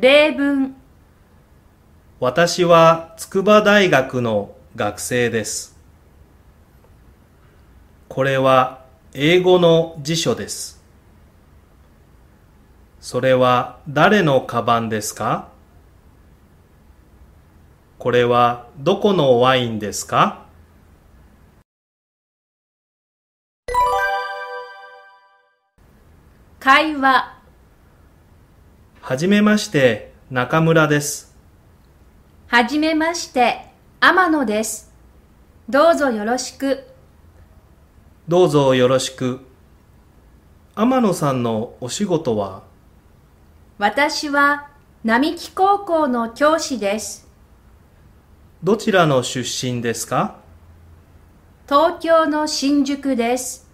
例文私は筑波大学の学生です。これは英語の辞書です。それは誰のカバンですか？これはどこのワインですか？会話はじめまして、中村です。はじめまして天野です。どうぞよろしく。どうぞよろしく。天野さんのお仕事は？私は並木高校の教師です。どちらの出身ですか？東京の新宿です